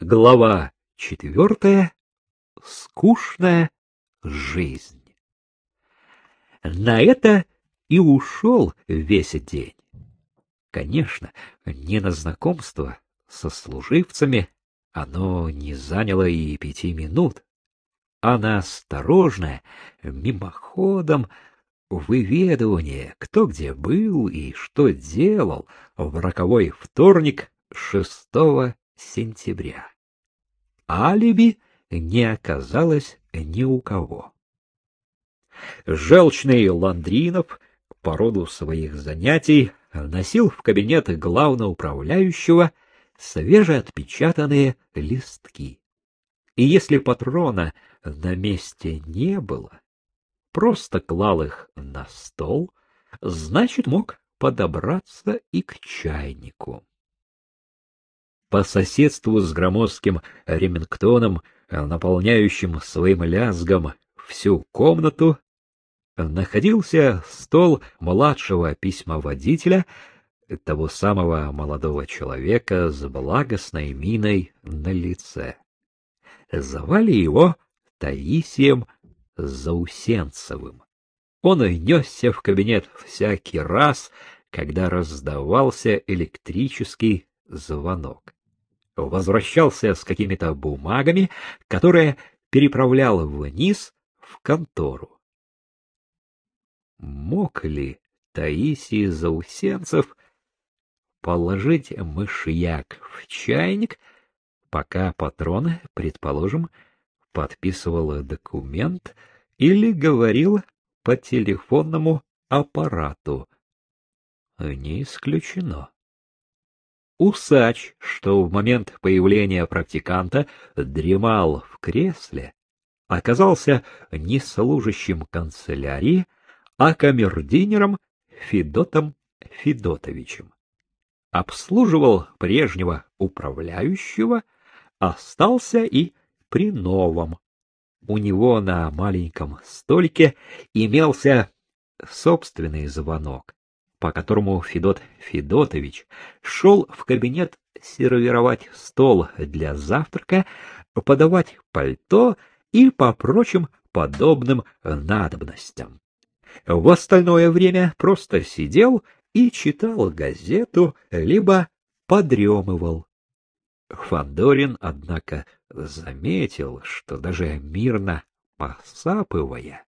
Глава четвертая. Скучная жизнь. На это и ушел весь день. Конечно, не на знакомство со служивцами оно не заняло и пяти минут, а на осторожное, мимоходом, выведывание, кто где был и что делал в роковой вторник шестого сентября. Алиби не оказалось ни у кого. Желчный Ландринов по роду своих занятий носил в кабинет главноуправляющего свежеотпечатанные листки. И если патрона на месте не было, просто клал их на стол, значит, мог подобраться и к чайнику по соседству с громоздким ремингтоном, наполняющим своим лязгом всю комнату, находился стол младшего письмоводителя, того самого молодого человека с благостной миной на лице. Звали его Таисием Заусенцевым. Он несся в кабинет всякий раз, когда раздавался электрический звонок возвращался с какими-то бумагами, которые переправлял вниз в контору. Мог ли Таисий Заусенцев положить мышьяк в чайник, пока патрон, предположим, подписывал документ или говорил по телефонному аппарату? Не исключено. Усач, что в момент появления практиканта дремал в кресле, оказался не служащим канцелярии, а камердинером Федотом Федотовичем. Обслуживал прежнего управляющего, остался и при новом. У него на маленьком столике имелся собственный звонок по которому Федот Федотович шел в кабинет сервировать стол для завтрака, подавать пальто и по прочим подобным надобностям. В остальное время просто сидел и читал газету, либо подремывал. Фандорин, однако, заметил, что даже мирно посапывая,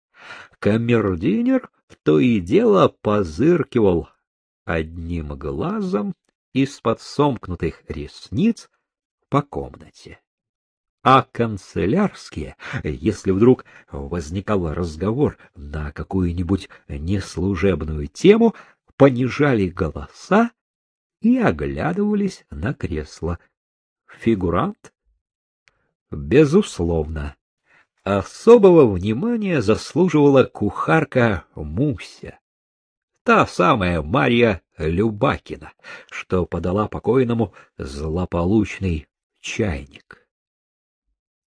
камердинер то и дело позыркивал одним глазом из-под сомкнутых ресниц по комнате. А канцелярские, если вдруг возникал разговор на какую-нибудь неслужебную тему, понижали голоса и оглядывались на кресло. Фигурант? Безусловно, Особого внимания заслуживала кухарка Муся, та самая Марья Любакина, что подала покойному злополучный чайник.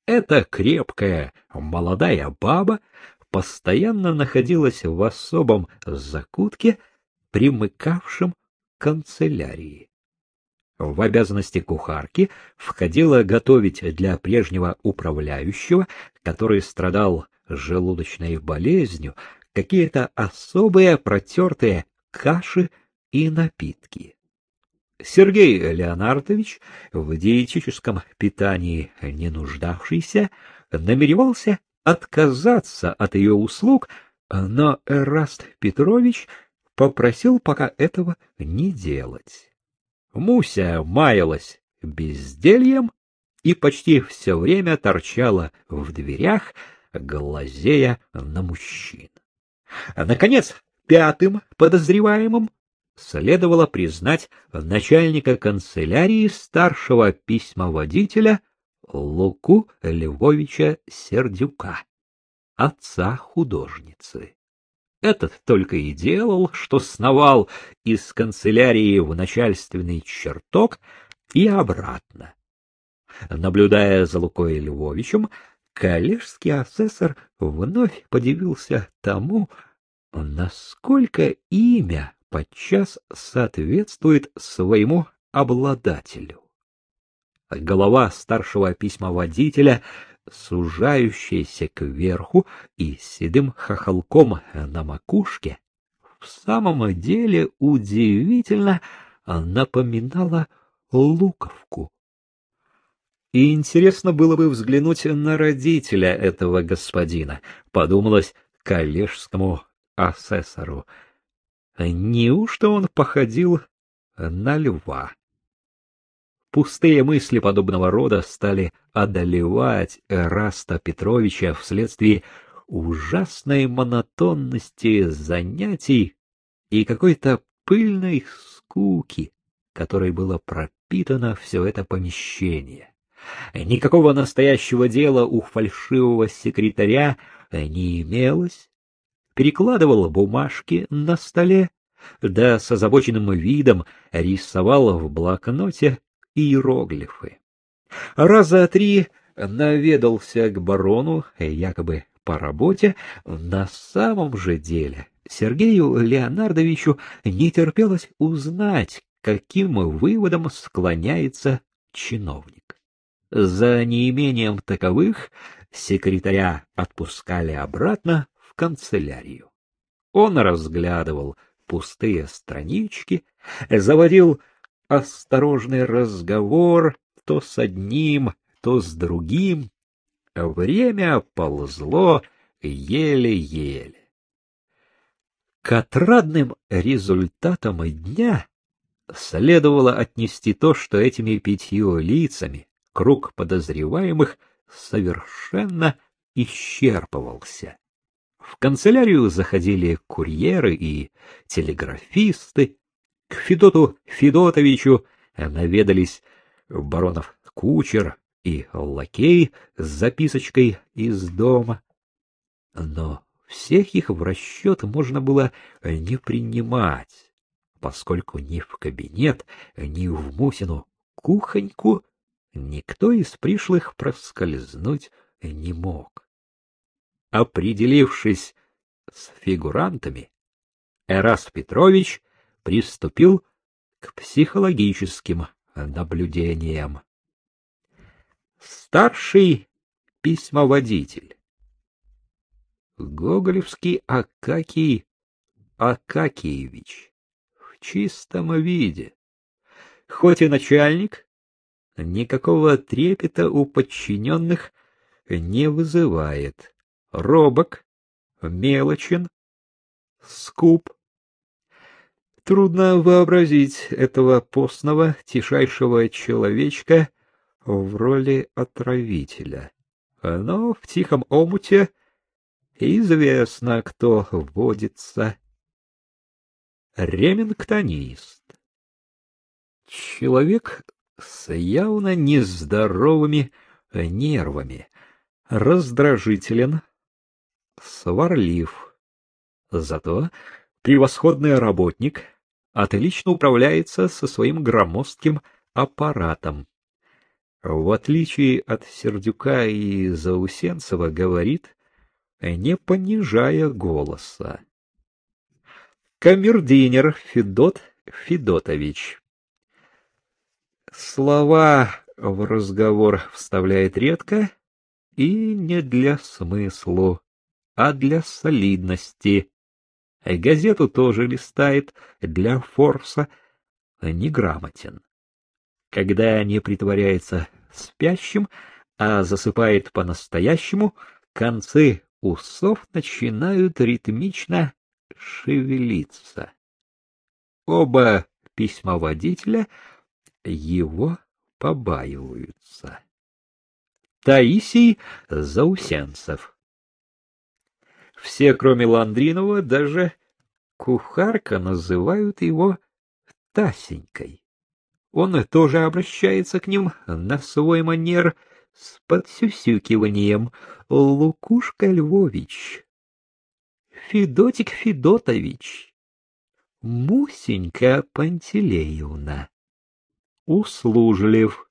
Эта крепкая молодая баба постоянно находилась в особом закутке, примыкавшем к канцелярии. В обязанности кухарки входило готовить для прежнего управляющего, который страдал желудочной болезнью, какие-то особые протертые каши и напитки. Сергей Леонардович, в диетическом питании не нуждавшийся, намеревался отказаться от ее услуг, но Эраст Петрович попросил пока этого не делать. Муся маялась бездельем и почти все время торчала в дверях, глазея на мужчин. Наконец, пятым подозреваемым следовало признать начальника канцелярии старшего письмоводителя Луку Львовича Сердюка, отца художницы. Этот только и делал, что сновал из канцелярии в начальственный чертог и обратно. Наблюдая за Лукой Львовичем, коллежский асессор вновь подивился тому, насколько имя подчас соответствует своему обладателю. голова старшего письмоводителя, сужающаяся кверху и седым хохолком на макушке, в самом деле удивительно напоминала луковку. И интересно было бы взглянуть на родителя этого господина, подумалось коллежскому асессору. Неужто он походил на льва? Пустые мысли подобного рода стали одолевать Раста Петровича вследствие ужасной монотонности занятий и какой-то пыльной скуки, которой было пропитано все это помещение. Никакого настоящего дела у фальшивого секретаря не имелось. Перекладывал бумажки на столе, да с озабоченным видом рисовал в блокноте иероглифы. Раза три наведался к барону, якобы по работе, на самом же деле Сергею Леонардовичу не терпелось узнать, каким выводом склоняется чиновник. За неимением таковых секретаря отпускали обратно в канцелярию. Он разглядывал пустые странички, заводил осторожный разговор то с одним, то с другим. Время ползло еле-еле. К отрадным результатам дня следовало отнести то, что этими пятью лицами круг подозреваемых совершенно исчерпывался. В канцелярию заходили курьеры и телеграфисты, к Федоту Федотовичу наведались баронов кучер и лакей с записочкой из дома. Но всех их в расчет можно было не принимать, поскольку ни в кабинет, ни в Мусину кухоньку никто из пришлых проскользнуть не мог. Определившись с фигурантами, Эрас Петрович приступил к психологическим наблюдениям. Старший письмоводитель. Гоголевский Акакий Акакиевич в чистом виде. Хоть и начальник, никакого трепета у подчиненных не вызывает. Робок, мелочен, скуп, Трудно вообразить этого постного, тишайшего человечка в роли отравителя. Но в тихом омуте известно, кто водится. Ремингтонист. Человек с явно нездоровыми нервами, раздражителен, сварлив. Зато превосходный работник, отлично управляется со своим громоздким аппаратом. В отличие от Сердюка и Заусенцева говорит, не понижая голоса. Камердинер Федот Федотович. Слова в разговор вставляет редко и не для смыслу, а для солидности. Газету тоже листает для форса, неграмотен. Когда не притворяется спящим, а засыпает по-настоящему, концы усов начинают ритмично шевелиться. Оба письмоводителя его побаиваются. Таисий Заусенцев все, кроме Ландринова, даже кухарка называют его Тасенькой. Он тоже обращается к ним на свой манер с подсюсюкиванием «Лукушка Львович», «Федотик Федотович», «Мусенька Пантелеевна», «Услужлив».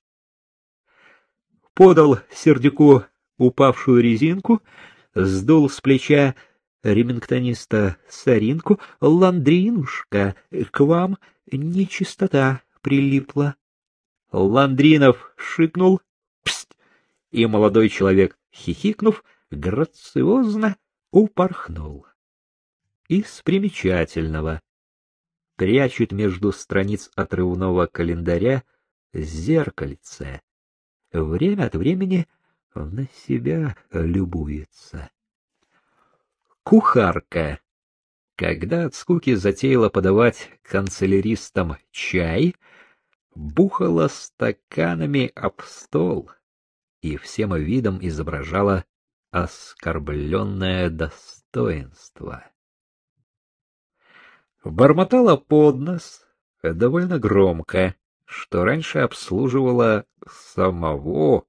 Подал Сердюку упавшую резинку — сдул с плеча ремингтониста соринку, ландринушка, к вам нечистота прилипла. Ландринов шикнул «Пст!» и молодой человек, хихикнув, грациозно упорхнул. Из примечательного прячет между страниц отрывного календаря зеркальце. Время от времени на себя любуется. Кухарка, когда от скуки затеяла подавать канцеляристам чай, бухала стаканами об стол и всем видом изображала оскорбленное достоинство. Бормотала под нос довольно громко, что раньше обслуживала самого,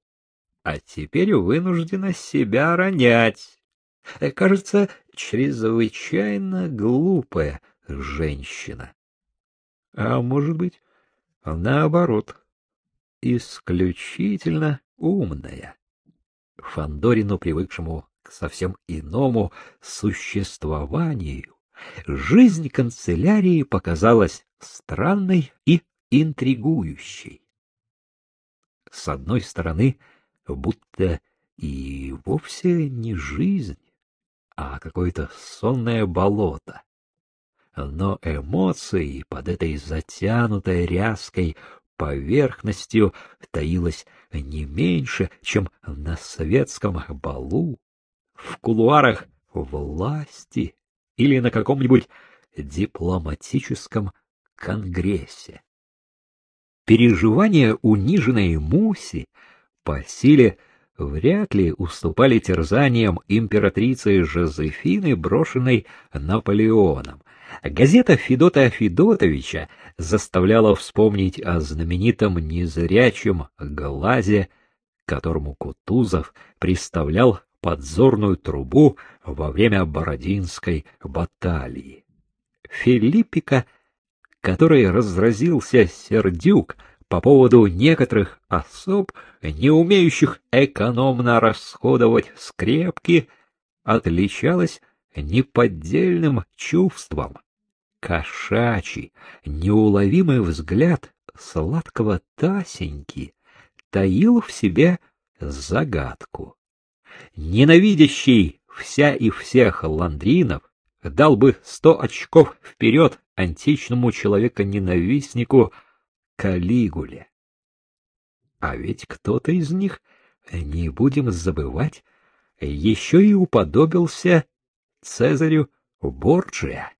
а теперь вынуждена себя ронять. Кажется, чрезвычайно глупая женщина. А может быть, наоборот, исключительно умная. Фандорину, привыкшему к совсем иному существованию, жизнь канцелярии показалась странной и интригующей. С одной стороны, будто и вовсе не жизнь, а какое-то сонное болото. Но эмоции под этой затянутой ряской поверхностью таилось не меньше, чем на советском балу, в кулуарах власти или на каком-нибудь дипломатическом конгрессе. Переживания униженной Муси по силе вряд ли уступали терзаниям императрицы Жозефины, брошенной Наполеоном. Газета Федота Федотовича заставляла вспомнить о знаменитом незрячем глазе, которому Кутузов представлял подзорную трубу во время Бородинской баталии. Филиппика, который разразился сердюк по поводу некоторых особ, не умеющих экономно расходовать скрепки, отличалась неподдельным чувством. Кошачий, неуловимый взгляд сладкого Тасеньки таил в себе загадку ненавидящий вся и всех ландринов, дал бы сто очков вперед античному человека-ненавистнику Калигуле. А ведь кто-то из них, не будем забывать, еще и уподобился Цезарю Борджиа.